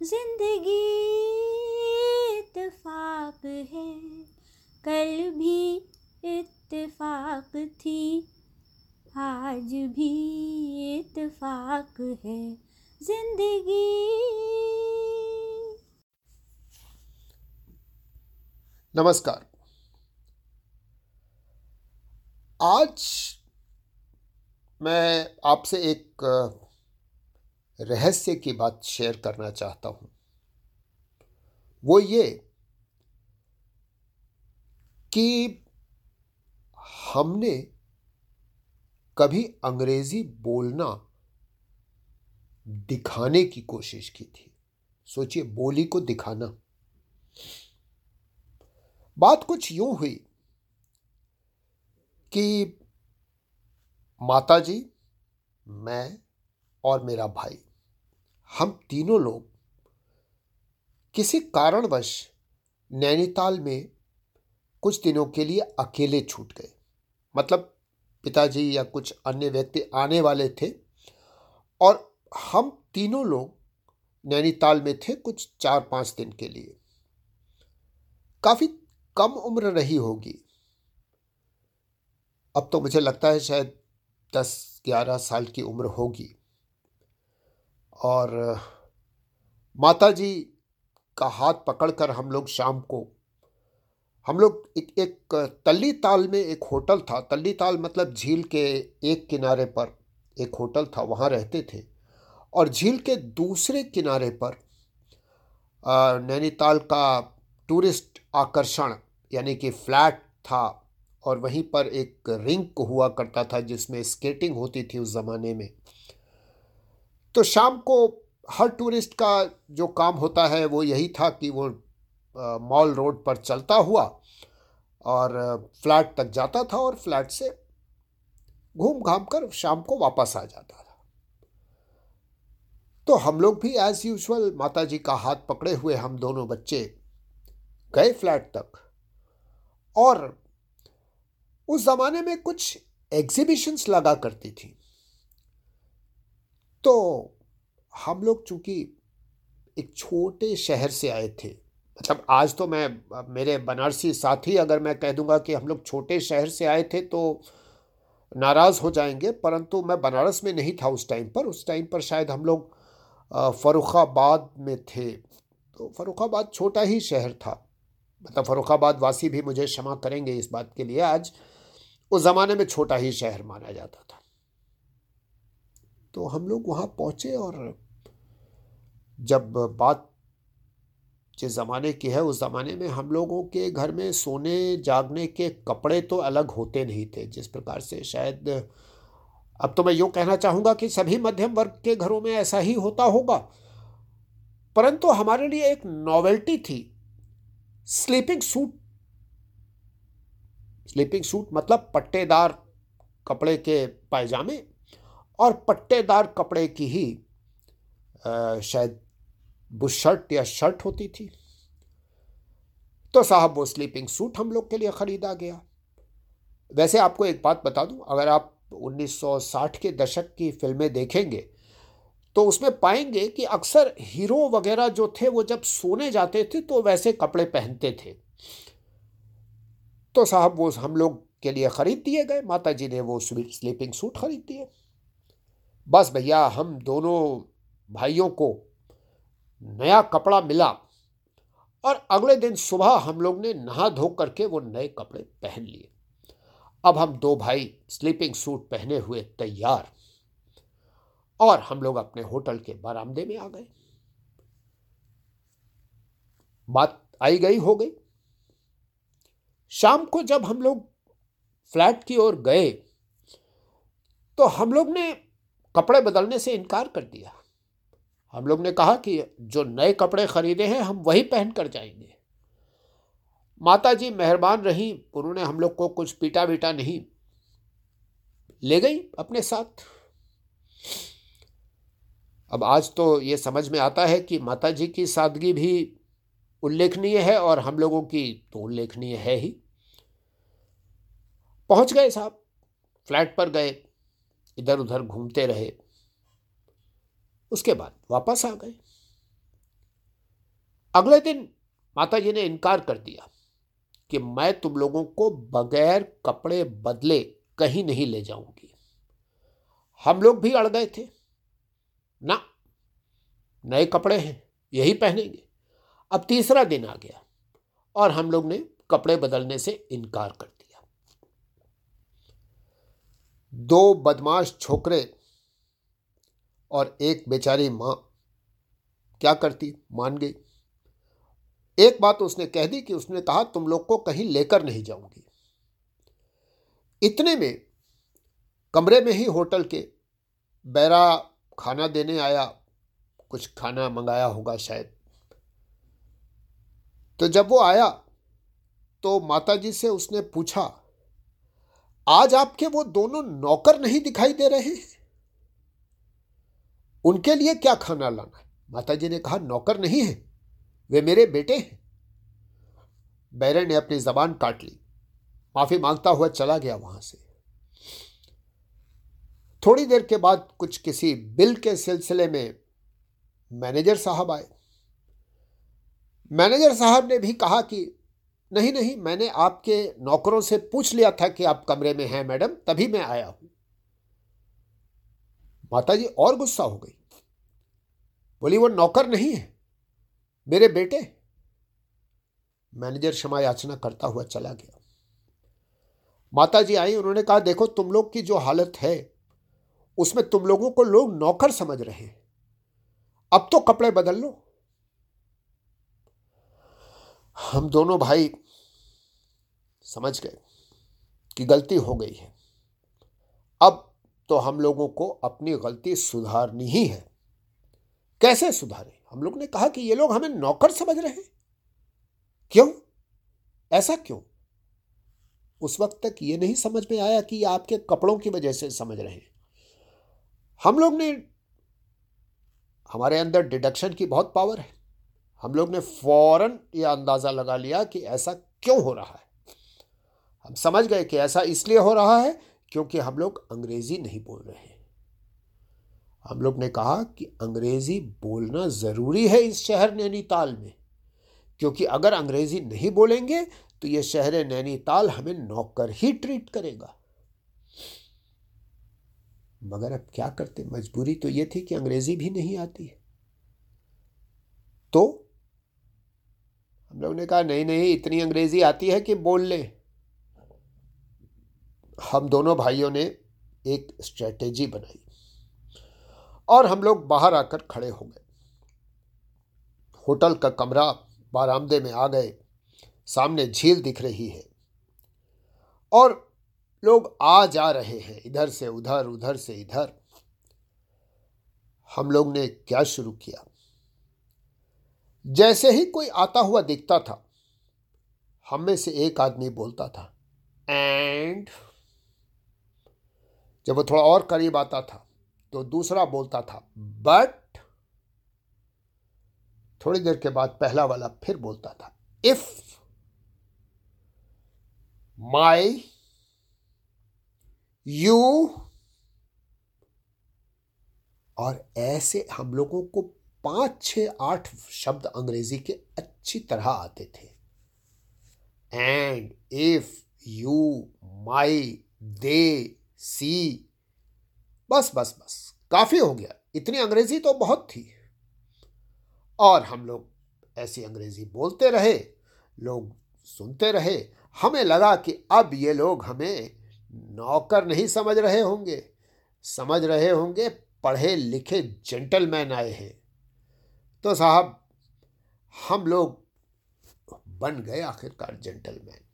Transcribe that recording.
ज़िंदगी इत्तेफाक है। कल भी इत्तेफाक थी, आज भी इत्तेफाक है। ज़िंदगी नमस्कार। आज मैं आपसे एक रहस्य की बात शेयर करना चाहता हूँ। वो ये कि हमने कभी अंग्रेज़ी बोलना दिखाने की कोशिश की थी। सोचिए, बोली को दिखाना। बात कुछ यूँ हुई कि माताजी, मैं और मेरा भाई हम तीनों लोग किसी कारणवश नैनीताल में कुछ दिनों के लिए अकेले छूट गए। मतलब पिताजी या कुछ अन्य व्यक्ति आने वाले थे और हम तीनों लोग नैनीताल में थे कुछ चार पाँच दिन के लिए। काफ़ी कम उम्र रही होगी। अब तो मुझे लगता है शायद दस ग्यारह साल की उम्र होगी। और माता जी का हाथ पकड़कर हम लोग शाम को हम लोग एक, एक तल्ली ताल में एक होटल था। तल्ली ताल मतलब झील के एक किनारे पर एक होटल था वहाँ रहते थे। और झील के दूसरे किनारे पर नैनीताल का टूरिस्ट आकर्षण यानी कि फ्लैट था और वहीं पर एक रिंक हुआ करता था जिसमें स्केटिंग होती थी उस ज़माने में। तो शाम को हर टूरिस्ट का जो काम होता है, वो यही था कि वो मॉल रोड पर चलता हुआ और फ्लैट तक जाता था और फ्लैट से घूम घाम कर शाम को वापस आ जाता था। तो हम लोग भी एज यूजल माता जी का हाथ पकड़े हुए हम दोनों बच्चे गए फ्लैट तक। और उस जमाने में कुछ एग्जीबिशंस लगा करती थी। तो हम लोग चूँकि एक छोटे शहर से आए थे मतलब आज तो मैं, मेरे बनारसी साथी अगर मैं कह दूँगा कि हम लोग छोटे शहर से आए थे तो नाराज़ हो जाएँगे, परंतु मैं बनारस में नहीं था उस टाइम पर। उस टाइम पर शायद हम लोग फ़रुखाबाद में थे। तो फ़रुखाबाद छोटा ही शहर था। मतलब फ़रुखाबाद वासी भी मुझे क्षमा करेंगे इस बात के लिए, आज उस ज़माने में छोटा ही शहर माना जाता था। तो हम लोग वहाँ पहुँचे और जब बात जिस ज़माने की है, उस ज़माने में हम लोगों के घर में सोने जागने के कपड़े तो अलग होते नहीं थे, जिस प्रकार से शायद, अब तो मैं यूँ कहना चाहूँगा कि सभी मध्यम वर्ग के घरों में ऐसा ही होता होगा। परंतु हमारे लिए एक नॉवेल्टी थी। स्लीपिंग सूट स्लीपिंग सूट मतलब पट्टेदार कपड़े के पायजामे और पट्टेदार कपड़े की ही आ, शायद बुशर्ट या शर्ट होती थी। तो साहब वो स्लीपिंग सूट हम लोग के लिए ख़रीदा गया। वैसे आपको एक बात बता दूँ अगर आप 1960 के दशक की फ़िल्में देखेंगे तो उसमें पाएँगे कि अक्सर हीरो वगैरह जो थे वो जब सोने जाते थे तो वैसे कपड़े पहनते थे। तो साहब वो हम लोग के लिए ख़रीद दिए गए माता जी ने वो स्लीपिंग सूट खरीद दिए। बस भैया, हम दोनों भाइयों को नया कपड़ा मिला और अगले दिन सुबह हम लोग ने नहा धो करके वो नए कपड़े पहन लिए। अब हम दो भाई स्लीपिंग सूट पहने हुए तैयार और हम लोग अपने होटल के बरामदे में आ गए। बात आई गई, हो गई। शाम को जब हम लोग फ्लैट की ओर गए तो हम लोग ने कपड़े बदलने से इनकार कर दिया। हम लोग ने कहा कि जो नए कपड़े खरीदे हैं, हम वही पहन कर जाएँगे। माता जी मेहरबान रही, उन्होंने हम लोग को कुछ पीटा बीटा नहीं ले गई अपने साथ। अब आज तो ये समझ में आता है कि माता जी की सादगी भी उल्लेखनीय है और हम लोगों की तो उल्लेखनीय है ही। पहुँच गए साहब, फ्लैट पर गए। इधर उधर घूमते रहे। उसके बाद वापस आ गए। अगले दिन माता जी ने इनकार कर दिया कि मैं तुम लोगों को बगैर कपड़े बदले कहीं नहीं ले जाऊँगी। हम लोग भी अड़ गए थे। ना, नए कपड़े हैं, यही पहनेंगे। अब तीसरा दिन आ गया और हम लोग ने कपड़े बदलने से इनकार कर दिया। दो बदमाश छोकरे और एक बेचारी माँ क्या करती? मान गई। एक बात उसने कह दी कि उसने कहा, तुम लोग को कहीं लेकर नहीं जाऊँगी। इतने में कमरे में ही होटल के बैरा खाना देने आया, कुछ खाना मंगाया होगा शायद। तो जब वो आया तो माताजी से उसने पूछा आज आपके वो दोनों नौकर नहीं दिखाई दे रहे हैं। उनके लिए क्या खाना लाना है? माताजी ने कहा, नौकर नहीं है, वे मेरे बेटे हैं। बैरन ने अपनी जबान काट ली, माफ़ी माँगता हुआ चला गया वहाँ से। थोड़ी देर के बाद कुछ किसी बिल के सिलसिले में मैनेजर साहब आए। मैनेजर साहब ने भी कहा कि नहीं नहीं, मैंने आपके नौकरों से पूछ लिया था कि आप कमरे में हैं, मैडम, तभी मैं आया हूँ। माताजी, और गुस्सा हो गई। बोली, वो नौकर नहीं है, मेरे बेटे? मैनेजर क्षमा याचना करता हुआ चला गया। माता जी आई, उन्होंने कहा, देखो, तुम लोग की जो हालत है, उसमें तुम लोगों को लोग नौकर समझ रहे हैं। अब तो कपड़े बदल लो हम दोनों भाई समझ गए कि गलती हो गई है। अब तो हम लोगों को अपनी गलती सुधारनी ही है। कैसे सुधारे? हम लोग ने कहा कि ये लोग हमें नौकर समझ रहे हैं। क्यों? ऐसा क्यों? उस वक्त तक ये नहीं समझ में आया कि ये आपके कपड़ों की वजह से समझ रहे हैं। हम लोग ने हमारे अंदर डिडक्शन की बहुत पावर है। हम लोग ने फ़ौरन यह अंदाज़ा लगा लिया कि ऐसा क्यों हो रहा है। हम समझ गए कि ऐसा इसलिए हो रहा है क्योंकि हम लोग अंग्रेज़ी नहीं बोल रहे हैं। हम लोग ने कहा कि अंग्रेज़ी बोलना ज़रूरी है इस शहर नैनीताल में, क्योंकि अगर अंग्रेज़ी नहीं बोलेंगे तो ये शहर नैनीताल हमें नौकर ही ट्रीट करेगा। मगर अब क्या करते? मजबूरी तो ये थी कि अंग्रेज़ी भी नहीं आती है। तो हम लोग ने कहा, नहीं नहीं, इतनी अंग्रेज़ी आती है कि बोल ले। हम दोनों भाइयों ने एक स्ट्रेटेजी बनाई और हम लोग बाहर आकर खड़े हो गए। होटल का कमरा बारामदे में आ गए। सामने झील दिख रही है और लोग आ जा रहे हैं, इधर से उधर उधर से इधर। हम लोग ने क्या शुरू किया? जैसे ही कोई आता हुआ दिखता था, हम में से एक आदमी बोलता था, एंड? जब वो थोड़ा और करीब आता था तो दूसरा बोलता था, बट? थोड़ी देर के बाद पहला वाला फिर बोलता था, इफ़ माई यू, और ऐसे हम लोगों को पाँच छ आठ शब्द अंग्रेज़ी के अच्छी तरह आते थे। And if you my they see बस बस बस, काफ़ी हो गया। इतनी अंग्रेज़ी तो बहुत थी। और हम लोग ऐसी अंग्रेज़ी बोलते रहे, लोग सुनते रहे, हमें लगा कि अब ये लोग हमें नौकर नहीं समझ रहे होंगे। समझ रहे होंगे, पढ़े लिखे जेंटलमैन आए हैं। तो साहब हम लोग बन गए आखिरकार जेंटलमैन